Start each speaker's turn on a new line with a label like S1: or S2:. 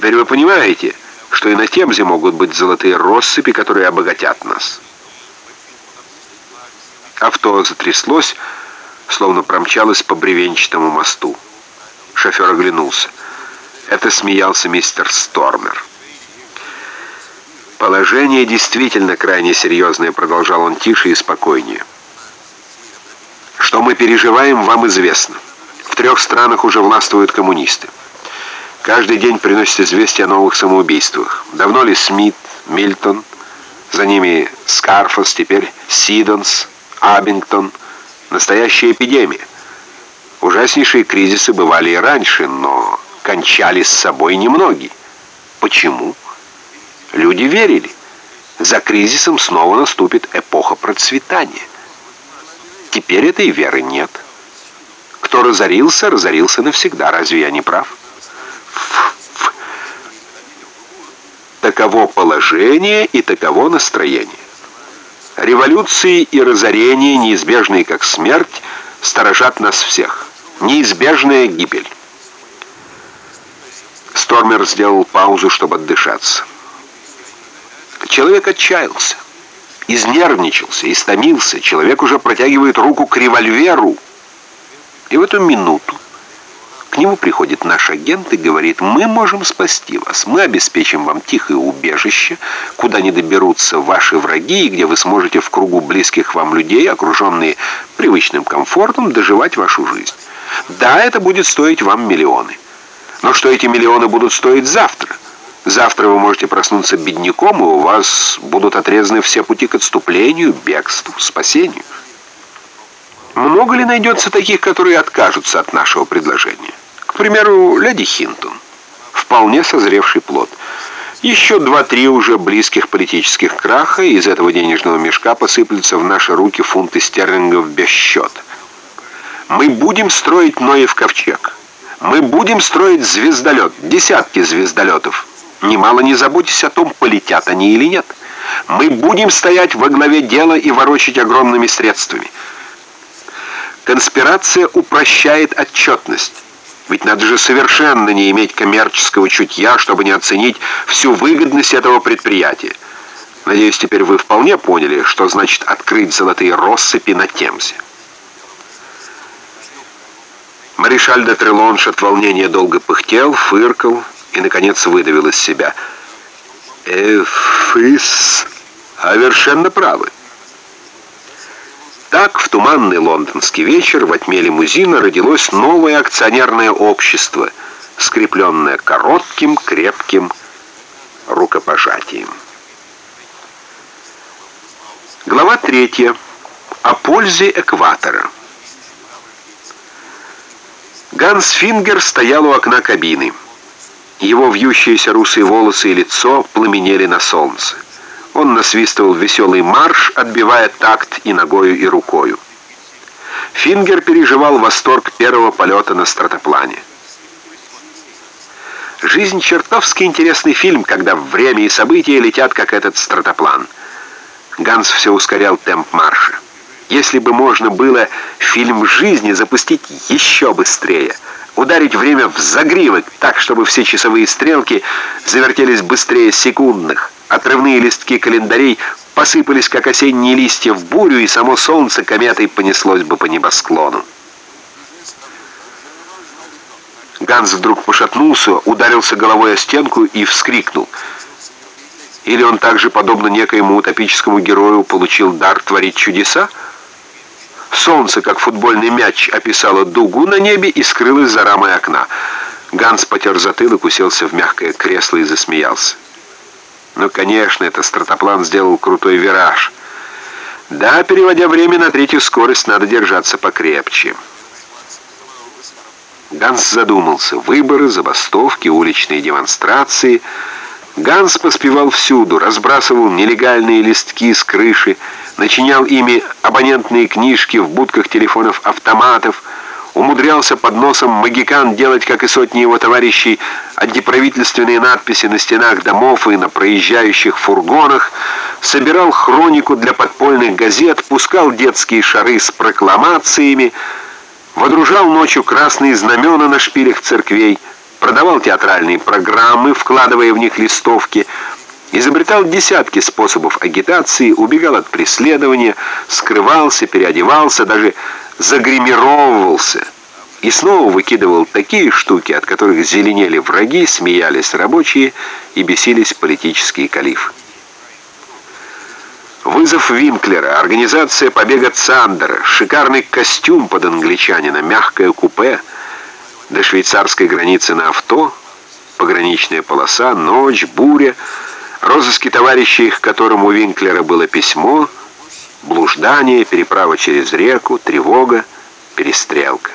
S1: Теперь вы понимаете, что и на Темзе могут быть золотые россыпи, которые обогатят нас. Авто затряслось, словно промчалось по бревенчатому мосту. Шофер оглянулся. Это смеялся мистер Стормер. «Положение действительно крайне серьезное», — продолжал он тише и спокойнее. «Что мы переживаем, вам известно. В трех странах уже властвуют коммунисты. Каждый день приносят известия о новых самоубийствах. Давно ли Смит, Мильтон, за ними Скарфос, теперь Сидонс, Абингтон. Настоящая эпидемия. Ужаснейшие кризисы бывали и раньше, но кончали с собой немногие. Почему? Люди верили. За кризисом снова наступит эпоха процветания. Теперь этой веры нет. Кто разорился, разорился навсегда. Разве я не прав? Таково положение и таково настроение. Революции и разорения, неизбежные как смерть, сторожат нас всех. Неизбежная гибель. Стормер сделал паузу, чтобы отдышаться. Человек отчаялся, изнервничался, истомился. Человек уже протягивает руку к револьверу. И в эту минуту к нему приходит наш агент и говорит, мы можем спасти вас, мы обеспечим вам тихое убежище, куда не доберутся ваши враги, и где вы сможете в кругу близких вам людей, окруженные привычным комфортом, доживать вашу жизнь. Да, это будет стоить вам миллионы. Но что эти миллионы будут стоить завтра? Завтра вы можете проснуться бедняком, и у вас будут отрезаны все пути к отступлению, бегству, спасению. Много ли найдется таких, которые откажутся от нашего предложения? Примеру, леди Хинтон. Вполне созревший плод. Еще два-три уже близких политических краха, и из этого денежного мешка посыплются в наши руки фунты стерлингов без счета. Мы будем строить Ноев ковчег. Мы будем строить звездолет, десятки звездолетов. Немало не заботьтесь о том, полетят они или нет. Мы будем стоять во главе дела и ворочать огромными средствами. Конспирация упрощает отчетность. Ведь надо же совершенно не иметь коммерческого чутья, чтобы не оценить всю выгодность этого предприятия. Надеюсь, теперь вы вполне поняли, что значит открыть золотые россыпи на Темзе. Маришаль де Трелонш от волнения долго пыхтел, фыркал и, наконец, выдавил из себя. «Эфис, совершенно правы». Так, в туманный лондонский вечер во тьме лимузина родилось новое акционерное общество, скрепленное коротким, крепким рукопожатием. Глава третья. О пользе экватора. Ганс Фингер стоял у окна кабины. Его вьющиеся русые волосы и лицо пламенели на солнце. Он насвистывал веселый марш, отбивая такт и ногою, и рукою. Фингер переживал восторг первого полета на стратоплане. Жизнь чертовски интересный фильм, когда время и события летят, как этот стратоплан. Ганс все ускорял темп марша. Если бы можно было фильм жизни запустить еще быстрее, ударить время в загривок так, чтобы все часовые стрелки завертелись быстрее секундных, Отрывные листки календарей посыпались, как осенние листья, в бурю, и само солнце кометой понеслось бы по небосклону. Ганс вдруг пошатнулся, ударился головой о стенку и вскрикнул. Или он также, подобно некоему утопическому герою, получил дар творить чудеса? Солнце, как футбольный мяч, описало дугу на небе и скрылось за рамой окна. Ганс потер затылок, уселся в мягкое кресло и засмеялся. Ну, конечно, это стратоплан сделал крутой вираж. Да, переводя время на третью скорость, надо держаться покрепче. Ганс задумался. Выборы, забастовки, уличные демонстрации. Ганс поспевал всюду, разбрасывал нелегальные листки с крыши, начинял ими абонентные книжки в будках телефонов-автоматов, умудрялся под носом магикан делать, как и сотни его товарищей, антиправительственные надписи на стенах домов и на проезжающих фургонах, собирал хронику для подпольных газет, пускал детские шары с прокламациями, водружал ночью красные знамена на шпилях церквей, продавал театральные программы, вкладывая в них листовки, изобретал десятки способов агитации, убегал от преследования, скрывался, переодевался, даже загримировывался и снова выкидывал такие штуки, от которых зеленели враги, смеялись рабочие и бесились политические калифы. Вызов Винклера, организация побега Цандера, шикарный костюм под англичанина, мягкое купе, до швейцарской границы на авто, пограничная полоса, ночь, буря, розыски товарищей, к которым у Винклера было письмо, блуждание, переправа через реку, тревога, перестрелка.